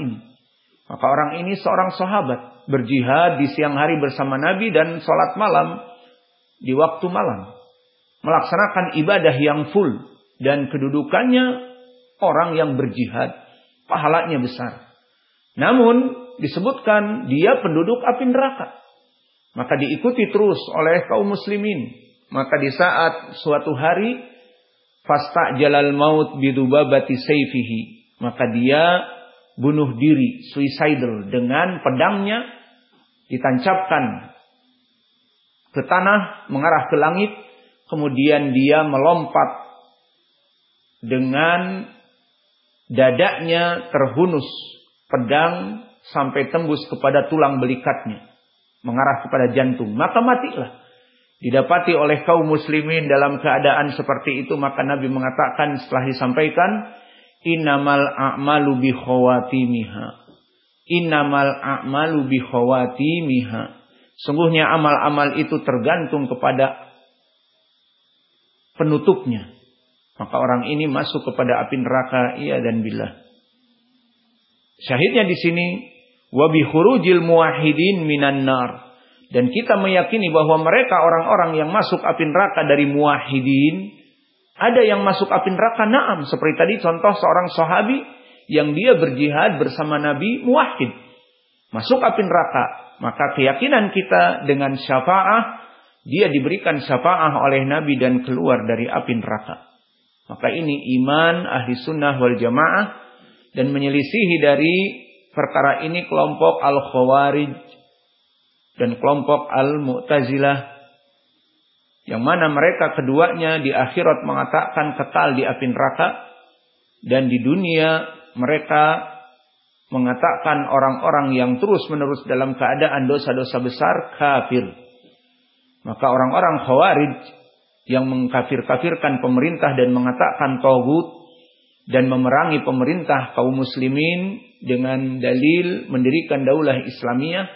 ini. Maka orang ini seorang sahabat berjihad di siang hari bersama Nabi dan sholat malam di waktu malam. Melaksanakan ibadah yang full dan kedudukannya orang yang berjihad. Pahalanya besar. Namun disebutkan dia penduduk api neraka. Maka diikuti terus oleh kaum muslimin. Maka di saat suatu hari fasta jalal maut bidubabati sayfihi. Maka dia bunuh diri, suicidal dengan pedangnya ditancapkan ke tanah mengarah ke langit, kemudian dia melompat dengan dadanya terhunus pedang sampai tembus kepada tulang belikatnya, mengarah kepada jantung, maka matilah. Didapati oleh kaum muslimin dalam keadaan seperti itu, maka Nabi mengatakan setelah disampaikan, Innamal a'malu bi khawatimiha. Innamal a'malu bi khawatimiha. Sungguhnya amal-amal itu tergantung kepada penutupnya. Maka orang ini masuk kepada api neraka iya dan billah. Syahidnya di sini wabi khurujil muwahhidin minan nar. Dan kita meyakini bahwa mereka orang-orang yang masuk api neraka dari muwahhidin ada yang masuk api neraka? Naam. Seperti tadi contoh seorang sahabi yang dia berjihad bersama Nabi muwahhid. Masuk api neraka. Maka keyakinan kita dengan syafaah dia diberikan syafaah oleh Nabi dan keluar dari api neraka. Maka ini iman ahli sunnah wal jamaah dan menyelisihi dari perkara ini kelompok al-khawarij dan kelompok al-mu'tazilah yang mana mereka keduanya di akhirat mengatakan kekal di api neraka dan di dunia mereka mengatakan orang-orang yang terus-menerus dalam keadaan dosa-dosa besar kafir. Maka orang-orang khawarij yang mengkafir-kafirkan pemerintah dan mengatakan tauhid dan memerangi pemerintah kaum muslimin dengan dalil mendirikan daulah Islamiyah,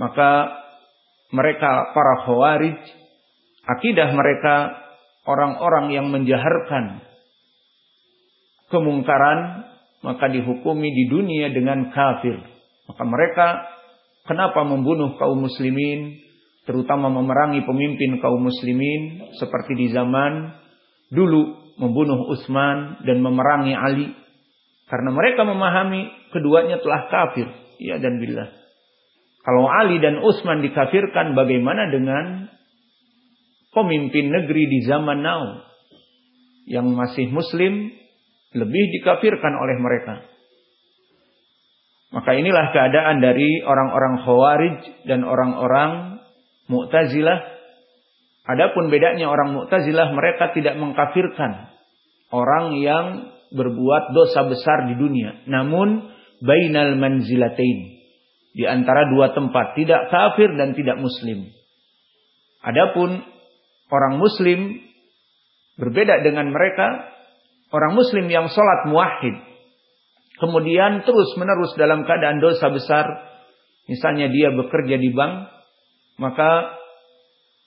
maka mereka para khawarij, akidah mereka orang-orang yang menjaharkan kemungkaran, maka dihukumi di dunia dengan kafir. Maka mereka kenapa membunuh kaum muslimin, terutama memerangi pemimpin kaum muslimin seperti di zaman dulu membunuh Utsman dan memerangi Ali? Karena mereka memahami keduanya telah kafir. Ya dan billah. Kalau Ali dan Utsman dikafirkan bagaimana dengan pemimpin negeri di zaman now yang masih muslim lebih dikafirkan oleh mereka maka inilah keadaan dari orang-orang Khawarij dan orang-orang Mu'tazilah Adapun bedanya orang Mu'tazilah mereka tidak mengkafirkan orang yang berbuat dosa besar di dunia. Namun bainal manzilatain di antara dua tempat, tidak kafir dan tidak muslim. Adapun orang muslim berbeda dengan mereka, orang muslim yang sholat muahid, kemudian terus menerus dalam keadaan dosa besar, misalnya dia bekerja di bank, maka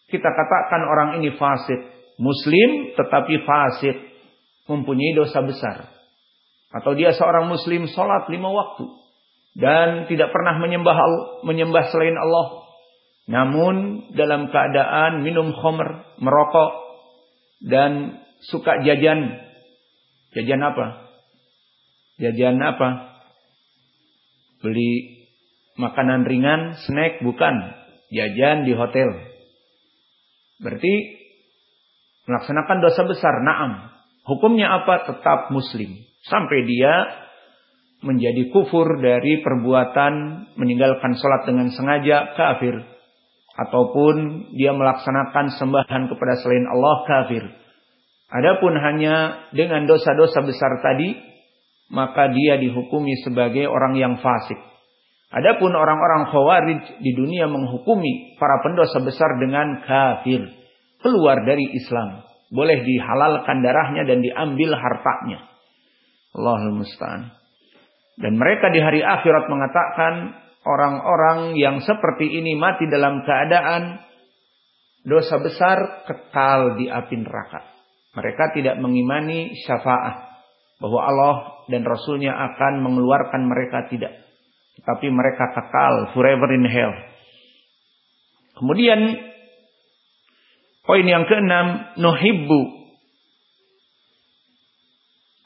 kita katakan orang ini fasik. Muslim tetapi fasik. Mempunyai dosa besar. Atau dia seorang muslim sholat lima waktu. Dan tidak pernah menyembah menyembah selain Allah. Namun dalam keadaan minum khomer, merokok, dan suka jajan. Jajan apa? Jajan apa? Beli makanan ringan, snack, bukan. Jajan di hotel. Berarti melaksanakan dosa besar. Naam. Hukumnya apa? Tetap muslim. Sampai dia menjadi kufur dari perbuatan meninggalkan sholat dengan sengaja kafir. Ataupun dia melaksanakan sembahan kepada selain Allah kafir. Adapun hanya dengan dosa-dosa besar tadi, maka dia dihukumi sebagai orang yang fasik. Adapun orang-orang khawarij di dunia menghukumi para pendosa besar dengan kafir. Keluar dari Islam. Boleh dihalalkan darahnya dan diambil hartanya. Allahul Musta'an. Dan mereka di hari akhirat mengatakan orang-orang yang seperti ini mati dalam keadaan dosa besar kekal di api neraka. Mereka tidak mengimani syafaat. bahwa Allah dan Rasulnya akan mengeluarkan mereka tidak. Tapi mereka kekal forever in hell. Kemudian poin yang keenam, nuhibbu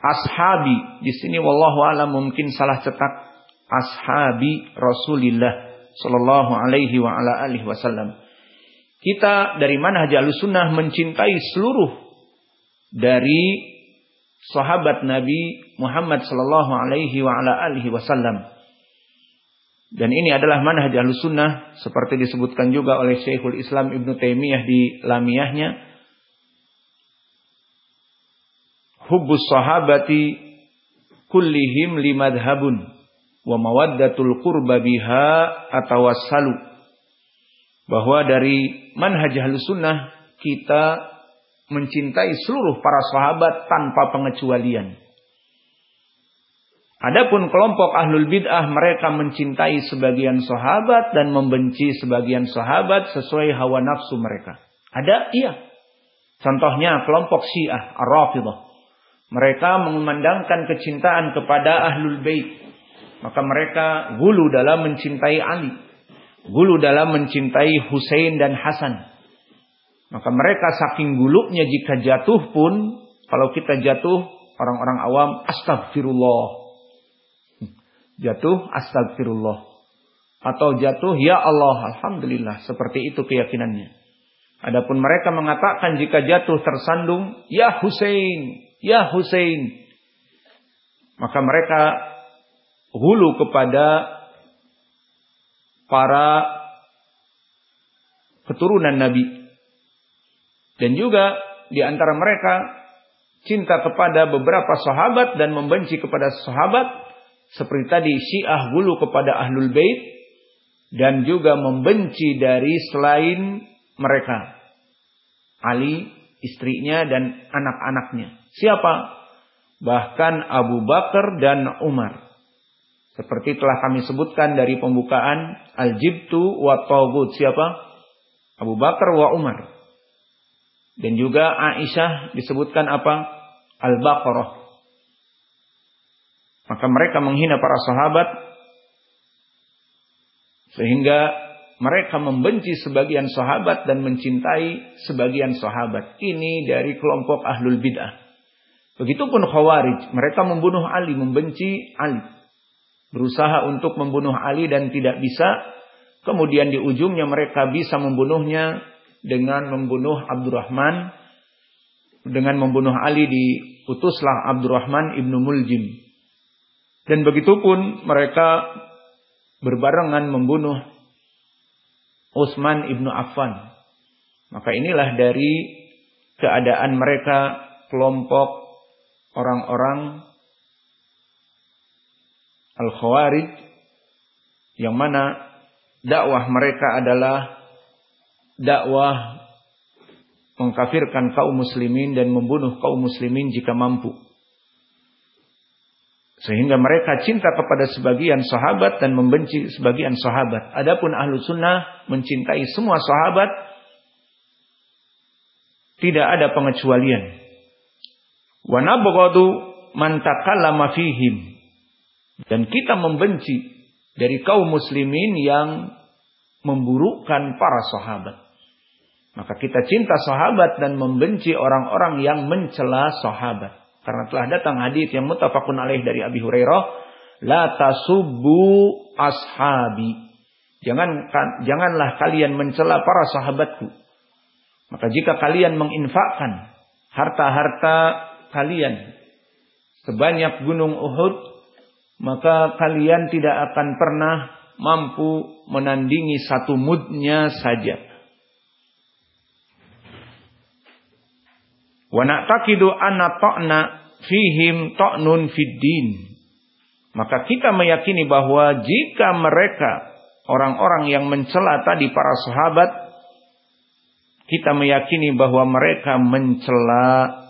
ashabi. Di sini wallahu alam mungkin salah cetak ashabi Rasulillah sallallahu alaihi wa ala alihi wasallam. Kita dari mana Haji Sunnah mencintai seluruh dari sahabat Nabi Muhammad sallallahu alaihi wa ala alihi wasallam. Dan ini adalah manhaj Sunnah seperti disebutkan juga oleh Syekhul Islam Ibn Taimiyah di Lamiyahnya. Hubbus sahabati kullihim limadhabun wa mawaddatul qurba biha atawassalu. Bahwa dari manhaj Sunnah kita mencintai seluruh para sahabat tanpa pengecualian. Adapun kelompok ahlul bid'ah mereka mencintai sebagian sahabat dan membenci sebagian sahabat sesuai hawa nafsu mereka. Ada? Iya. Contohnya kelompok Syiah, Ar-Rafidah. Mereka mengumandangkan kecintaan kepada ahlul bait. Maka mereka gulu dalam mencintai Ali. Gulu dalam mencintai Hussein dan Hasan. Maka mereka saking gulunya jika jatuh pun, kalau kita jatuh, orang-orang awam, astagfirullah jatuh astagfirullah atau jatuh ya Allah alhamdulillah. Seperti itu keyakinannya. Adapun mereka mengatakan jika jatuh tersandung ya Hussein ya Hussein maka mereka hulu kepada para keturunan nabi dan juga di antara mereka cinta kepada beberapa sahabat dan membenci kepada sahabat seperti tadi Syiah gulu kepada Ahlul Bait dan juga membenci dari selain mereka. Ali, istrinya dan anak-anaknya. Siapa? Bahkan Abu Bakar dan Umar. Seperti telah kami sebutkan dari pembukaan Al-Jibtu wa Tawgut. Siapa? Abu Bakar wa Umar. Dan juga Aisyah disebutkan apa? Al-Baqarah. Maka mereka menghina para sahabat sehingga mereka membenci sebagian sahabat dan mencintai sebagian sahabat. Ini dari kelompok ahlul bid'ah. Begitupun khawarij. Mereka membunuh Ali, membenci Ali. Berusaha untuk membunuh Ali dan tidak bisa. Kemudian di ujungnya mereka bisa membunuhnya dengan membunuh Abdurrahman. Dengan membunuh Ali diutuslah Abdurrahman ibnu Muljim. Dan begitu pun mereka berbarengan membunuh Utsman ibnu Affan. Maka inilah dari keadaan mereka kelompok orang-orang Al-Khawarij yang mana dakwah mereka adalah dakwah mengkafirkan kaum muslimin dan membunuh kaum muslimin jika mampu. Sehingga mereka cinta kepada sebagian sahabat dan membenci sebagian sahabat. Adapun ahlu sunnah mencintai semua sahabat. Tidak ada pengecualian. Wa takallama fihim. Dan kita membenci dari kaum muslimin yang memburukkan para sahabat. Maka kita cinta sahabat dan membenci orang-orang yang mencela sahabat. Karena telah datang hadis yang mutafakun alaih dari Abi Hurairah, la tasubbu ashabi. Jangan janganlah kalian mencela para sahabatku. Maka jika kalian menginfakkan harta-harta kalian sebanyak gunung Uhud, maka kalian tidak akan pernah mampu menandingi satu mudnya saja. Wa na'taqidu anna ta'na fihim ta'nun fiddin. Maka kita meyakini bahwa jika mereka orang-orang yang mencela tadi para sahabat kita meyakini bahwa mereka mencela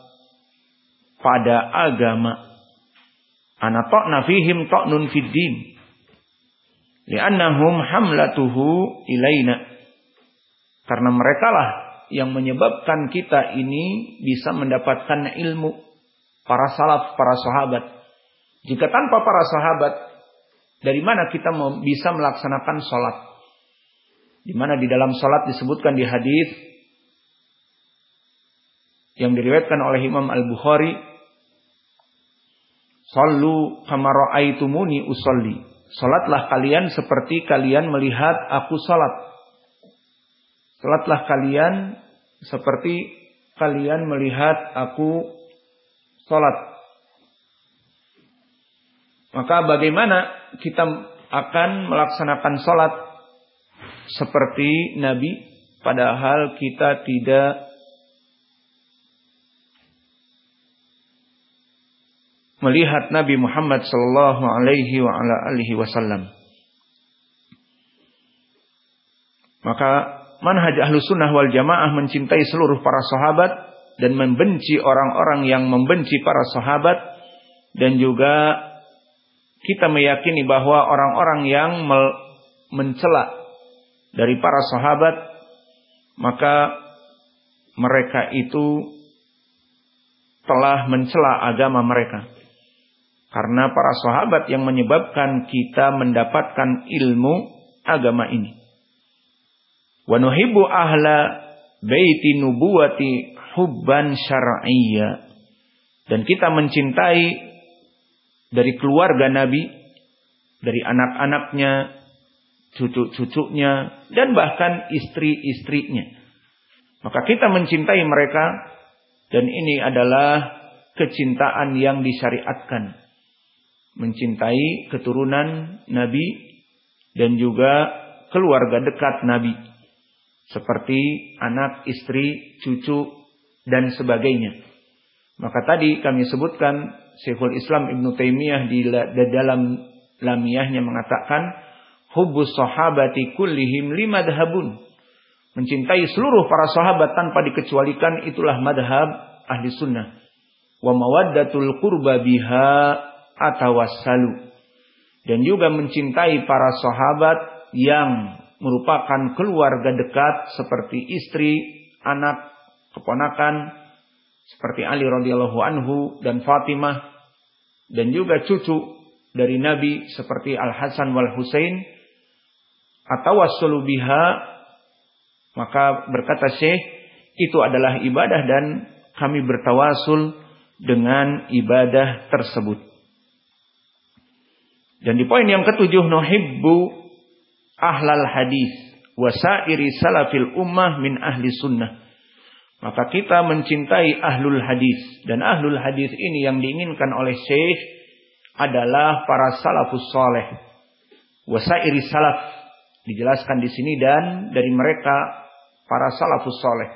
pada agama. Ana ta'na fihim ta'nun fiddin. Li'annahum hamlatuhu ilaina. Karena mereka lah yang menyebabkan kita ini bisa mendapatkan ilmu. para salaf, para sahabat. Jika tanpa para sahabat, dari mana kita bisa melaksanakan sholat? Di mana di dalam sholat disebutkan di hadis yang diriwayatkan oleh Imam Al Bukhari, Sallu kama ra'aitumuni usolli. Salatlah kalian seperti kalian melihat aku salat. Salatlah kalian seperti kalian melihat aku salat. Maka bagaimana kita akan melaksanakan salat seperti Nabi padahal kita tidak melihat Nabi Muhammad sallallahu alaihi wa ala alihi wasallam. Maka manhaj ahlu sunnah wal jamaah mencintai seluruh para sahabat dan membenci orang-orang yang membenci para sahabat dan juga kita meyakini bahwa orang-orang yang mencela dari para sahabat maka mereka itu telah mencela agama mereka. Karena para sahabat yang menyebabkan kita mendapatkan ilmu agama ini. Wa nuhibbu ahla baiti nubuwati hubban syar'iyya. Dan kita mencintai dari keluarga Nabi, dari anak-anaknya, cucu-cucunya, dan bahkan istri-istrinya. Maka kita mencintai mereka dan ini adalah kecintaan yang disyariatkan mencintai keturunan Nabi dan juga keluarga dekat Nabi seperti anak, istri, cucu dan sebagainya. Maka tadi kami sebutkan Syekhul Islam Ibn Taimiyah di, dalam lamiyahnya mengatakan hubbus sahabati kullihim limadhabun. Mencintai seluruh para sahabat tanpa dikecualikan itulah madhab ahli sunnah. Wa mawaddatul qurba biha atawassalu. Dan juga mencintai para sahabat yang merupakan keluarga dekat seperti istri, anak, keponakan seperti Ali radhiyallahu anhu dan Fatimah dan juga cucu dari Nabi seperti Al Hasan wal Husain atau biha maka berkata Syekh itu adalah ibadah dan kami bertawasul dengan ibadah tersebut. Dan di poin yang ketujuh nuhibbu ahlal hadis wasairi salafil ummah min ahli sunnah. Maka kita mencintai ahlul hadis dan ahlul hadis ini yang diinginkan oleh Syekh adalah para salafus saleh. Wasairi salaf dijelaskan di sini dan dari mereka para salafus saleh.